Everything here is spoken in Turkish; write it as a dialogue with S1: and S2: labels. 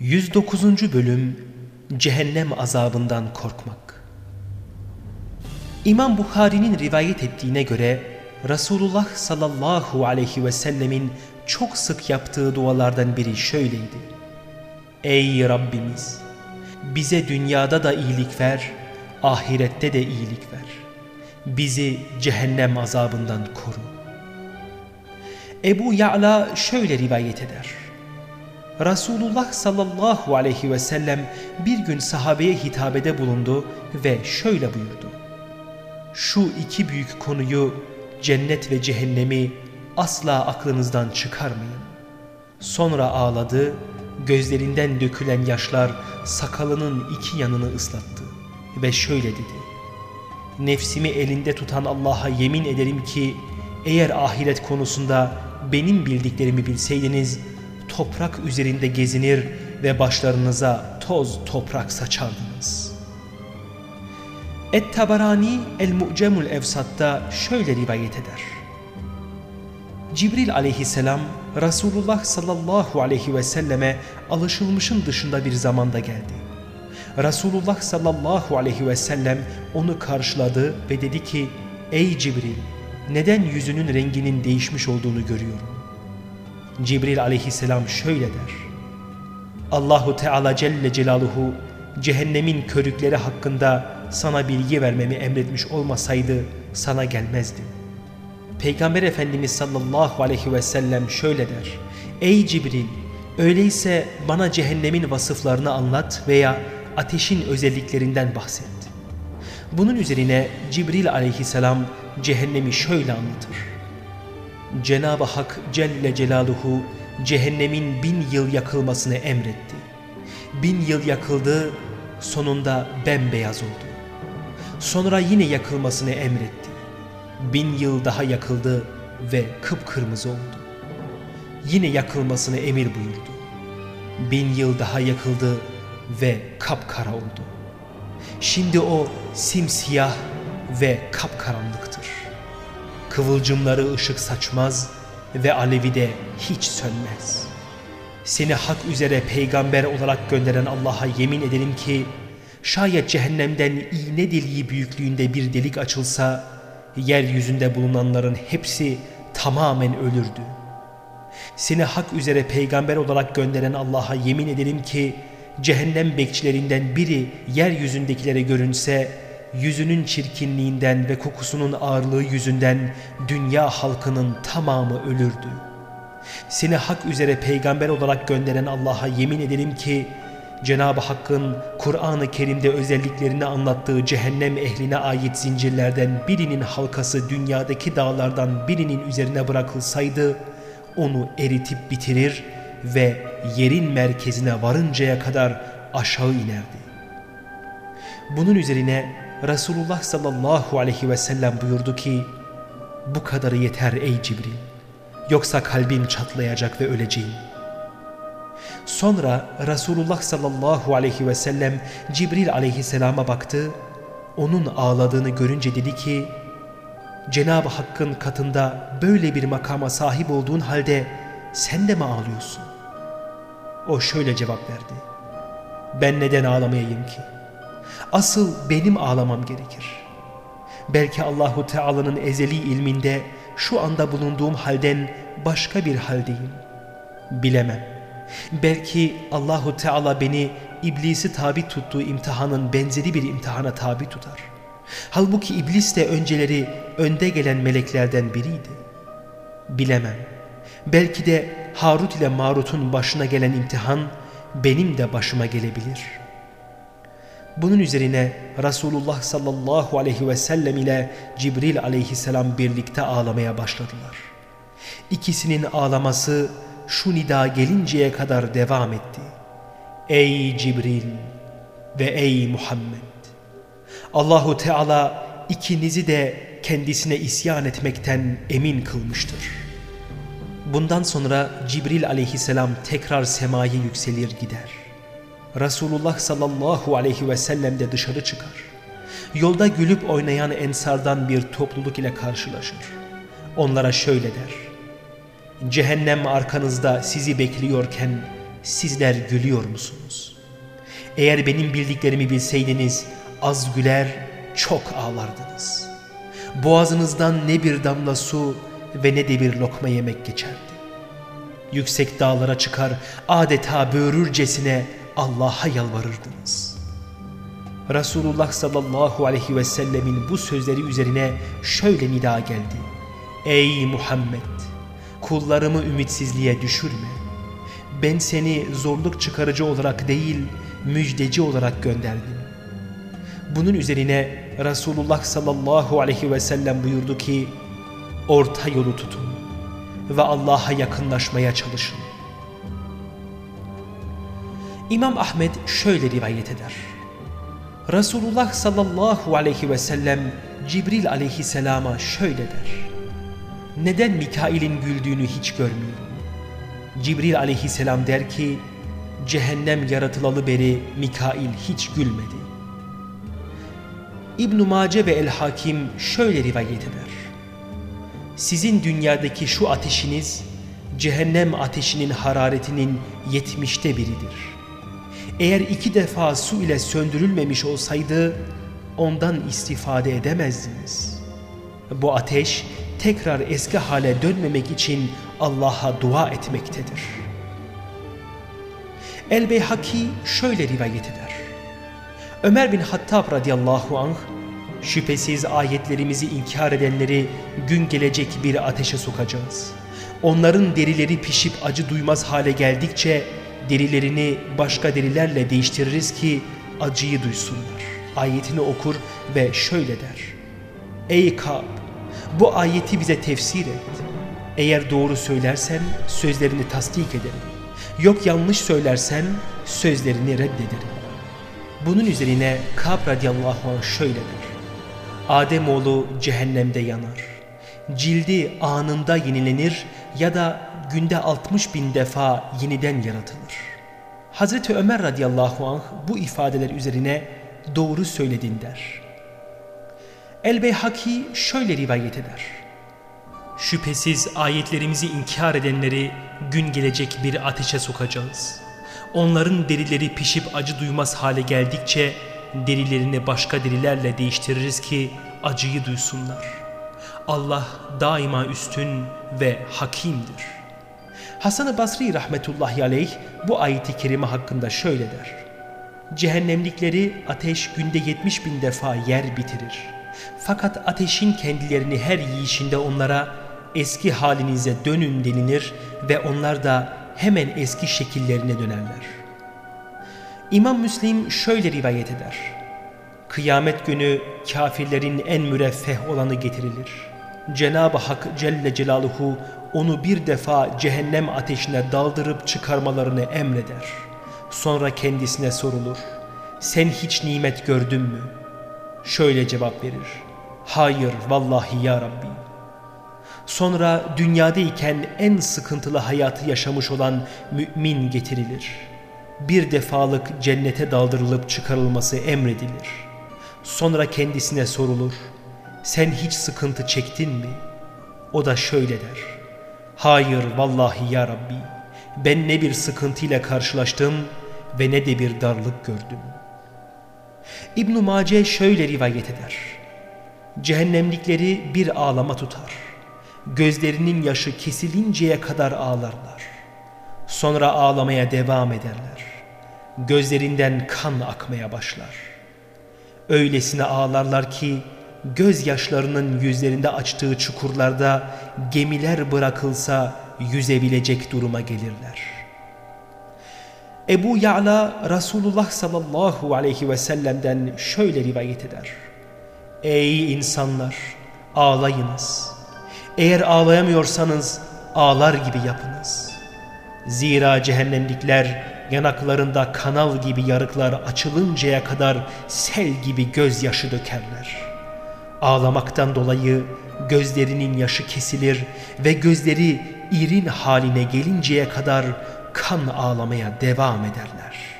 S1: 109. Bölüm Cehennem Azabından Korkmak İmam Bukhari'nin rivayet ettiğine göre Resulullah sallallahu aleyhi ve sellemin çok sık yaptığı dualardan biri şöyleydi. Ey Rabbimiz! Bize dünyada da iyilik ver, ahirette de iyilik ver. Bizi cehennem azabından koru. Ebu Ya'la şöyle rivayet eder. Resulullah sallallahu aleyhi ve sellem bir gün sahabeye hitabede bulundu ve şöyle buyurdu. Şu iki büyük konuyu cennet ve cehennemi asla aklınızdan çıkarmayın. Sonra ağladı, gözlerinden dökülen yaşlar sakalının iki yanını ıslattı ve şöyle dedi. Nefsimi elinde tutan Allah'a yemin ederim ki eğer ahiret konusunda benim bildiklerimi bilseydiniz toprak üzerinde gezinir ve başlarınıza toz toprak saçardınız. Et-Tabarani El-Mu'cemul Evsat'ta şöyle rivayet eder. Cibril aleyhisselam Resulullah sallallahu aleyhi ve selleme alışılmışın dışında bir zamanda geldi. Resulullah sallallahu aleyhi ve sellem onu karşıladı ve dedi ki Ey Cibril neden yüzünün renginin değişmiş olduğunu görüyorum. Cibril aleyhisselam şöyle der. Allahu Teala Celle Celaluhu cehennemin körükleri hakkında sana bilgi vermemi emretmiş olmasaydı sana gelmezdi. Peygamber Efendimiz sallallahu aleyhi ve sellem şöyle der. Ey Cibril öyleyse bana cehennemin vasıflarını anlat veya ateşin özelliklerinden bahset. Bunun üzerine Cibril aleyhisselam cehennemi şöyle anlatır. Cenab-ı Hak Celle Celaluhu cehennemin bin yıl yakılmasını emretti. Bin yıl yakıldı, sonunda bembeyaz oldu. Sonra yine yakılmasını emretti. Bin yıl daha yakıldı ve kıpkırmızı oldu. Yine yakılmasını emir buyurdu. Bin yıl daha yakıldı ve kapkara oldu. Şimdi o simsiyah ve kapkaranlıktır. Kıvılcımları ışık saçmaz ve alevi de hiç sönmez. Seni hak üzere peygamber olarak gönderen Allah'a yemin ederim ki şayet cehennemden iğne deliği büyüklüğünde bir delik açılsa yeryüzünde bulunanların hepsi tamamen ölürdü. Seni hak üzere peygamber olarak gönderen Allah'a yemin ederim ki cehennem bekçilerinden biri yeryüzündekilere görünse yüzünün çirkinliğinden ve kokusunun ağırlığı yüzünden dünya halkının tamamı ölürdü. Seni hak üzere peygamber olarak gönderen Allah'a yemin ederim ki Cenab-ı Hakk'ın Kur'an-ı Kerim'de özelliklerini anlattığı cehennem ehline ait zincirlerden birinin halkası dünyadaki dağlardan birinin üzerine bırakılsaydı onu eritip bitirir ve yerin merkezine varıncaya kadar aşağı inerdi. Bunun üzerine Resulullah sallallahu aleyhi ve sellem buyurdu ki bu kadarı yeter ey Cibril yoksa kalbim çatlayacak ve öleceğim. Sonra Resulullah sallallahu aleyhi ve sellem Cibril aleyhisselama baktı onun ağladığını görünce dedi ki Cenab-ı Hakk'ın katında böyle bir makama sahip olduğun halde sen de mi ağlıyorsun? O şöyle cevap verdi. Ben neden ağlamayayım ki? Asıl benim ağlamam gerekir. Belki Allahu Teala'nın ezeli ilminde şu anda bulunduğum halden başka bir haldeyim. Bilemem. Belki Allahu Teala beni iblisi tabi tuttuğu imtihanın benzeri bir imtihana tabi tutar. Halbuki iblis de önceleri önde gelen meleklerden biriydi. Bilemem. Belki de Harut ile Marut'un başına gelen imtihan benim de başıma gelebilir.'' Bunun üzerine Resulullah sallallahu aleyhi ve sellem ile Cibril aleyhisselam birlikte ağlamaya başladılar. İkisinin ağlaması şu nida gelinceye kadar devam etti. Ey Cibril ve ey Muhammed! Allahu Teala ikinizi de kendisine isyan etmekten emin kılmıştır. Bundan sonra Cibril aleyhisselam tekrar semaya yükselir gider. Resulullah sallallahu aleyhi ve sellem de dışarı çıkar. Yolda gülüp oynayan ensardan bir topluluk ile karşılaşır. Onlara şöyle der. Cehennem arkanızda sizi bekliyorken sizler gülüyor musunuz? Eğer benim bildiklerimi bilseydiniz az güler çok ağlardınız. Boğazınızdan ne bir damla su ve ne de bir lokma yemek geçerdi. Yüksek dağlara çıkar adeta böğürürcesine Allah'a yalvarırdınız. Resulullah sallallahu aleyhi ve sellemin bu sözleri üzerine şöyle nida geldi. Ey Muhammed! Kullarımı ümitsizliğe düşürme. Ben seni zorluk çıkarıcı olarak değil, müjdeci olarak gönderdim. Bunun üzerine Resulullah sallallahu aleyhi ve sellem buyurdu ki, orta yolu tutun ve Allah'a yakınlaşmaya çalışın. İmam Ahmet şöyle rivayet eder. Resulullah sallallahu aleyhi ve sellem Cibril aleyhisselama şöyle der. Neden Mikail'in güldüğünü hiç görmüyorum? Cibril aleyhisselam der ki, cehennem yaratılalı beri Mikail hiç gülmedi. İbn-i Mace ve El-Hakim şöyle rivayet eder. Sizin dünyadaki şu ateşiniz, cehennem ateşinin hararetinin yetmişte biridir.'' Eğer iki defa su ile söndürülmemiş olsaydı ondan istifade edemezdiniz. Bu ateş tekrar eski hale dönmemek için Allah'a dua etmektedir. El-Beyhaki şöyle rivayet eder. Ömer bin Hattab radıyallahu anh şüphesiz ayetlerimizi inkar edenleri gün gelecek bir ateşe sokacağız. Onların derileri pişip acı duymaz hale geldikçe derilerini başka derilerle değiştiririz ki acıyı duysunlar. Ayetini okur ve şöyle der. Ey Kab! Bu ayeti bize tefsir et. Eğer doğru söylersen sözlerini tasdik ederim. Yok yanlış söylersen sözlerini reddederim. Bunun üzerine Kab radıyallahu anh şöyle der. Ademoğlu cehennemde yanar. Cildi anında yenilenir ya da günde 60 bin defa yeniden yaratılır. Hazreti Ömer radıyallahu anh bu ifadeler üzerine doğru söyledin der. El-Beyhaki şöyle rivayet eder. Şüphesiz ayetlerimizi inkar edenleri gün gelecek bir ateşe sokacağız. Onların derileri pişip acı duymaz hale geldikçe derilerini başka derilerle değiştiririz ki acıyı duysunlar. Allah daima üstün ve hakimdir. Hasan-ı Basri rahmetullahi aleyh bu ayeti kerime hakkında şöyle der. Cehennemlikleri ateş günde yetmiş bin defa yer bitirir. Fakat ateşin kendilerini her yiyişinde onlara eski halinize dönün denilir ve onlar da hemen eski şekillerine dönerler. İmam Müslim şöyle rivayet eder. Kıyamet günü kafirlerin en müreffeh olanı getirilir. Cenab-ı Hak Celle Celaluhu onu bir defa cehennem ateşine daldırıp çıkarmalarını emreder. Sonra kendisine sorulur. Sen hiç nimet gördün mü? Şöyle cevap verir. Hayır vallahi ya Rabbi. Sonra dünyadayken en sıkıntılı hayatı yaşamış olan mümin getirilir. Bir defalık cennete daldırılıp çıkarılması emredilir. Sonra kendisine sorulur. Sen hiç sıkıntı çektin mi? O da şöyle der. Hayır vallahi ya Rabbi ben ne bir sıkıntıyla karşılaştım ve ne de bir darlık gördüm. İbn-i Mace şöyle rivayet eder. Cehennemlikleri bir ağlama tutar. Gözlerinin yaşı kesilinceye kadar ağlarlar. Sonra ağlamaya devam ederler. Gözlerinden kan akmaya başlar. Öylesine ağlarlar ki gözyaşlarının yüzlerinde açtığı çukurlarda gemiler bırakılsa yüzebilecek duruma gelirler. Ebu Ya'la Resulullah sallallahu aleyhi ve sellem'den şöyle rivayet eder. Ey insanlar ağlayınız. Eğer ağlayamıyorsanız ağlar gibi yapınız. Zira cehennemlikler yanaklarında kanal gibi yarıklar açılıncaya kadar sel gibi gözyaşı dökerler. Ağlamaktan dolayı gözlerinin yaşı kesilir ve gözleri irin haline gelinceye kadar kan ağlamaya devam ederler.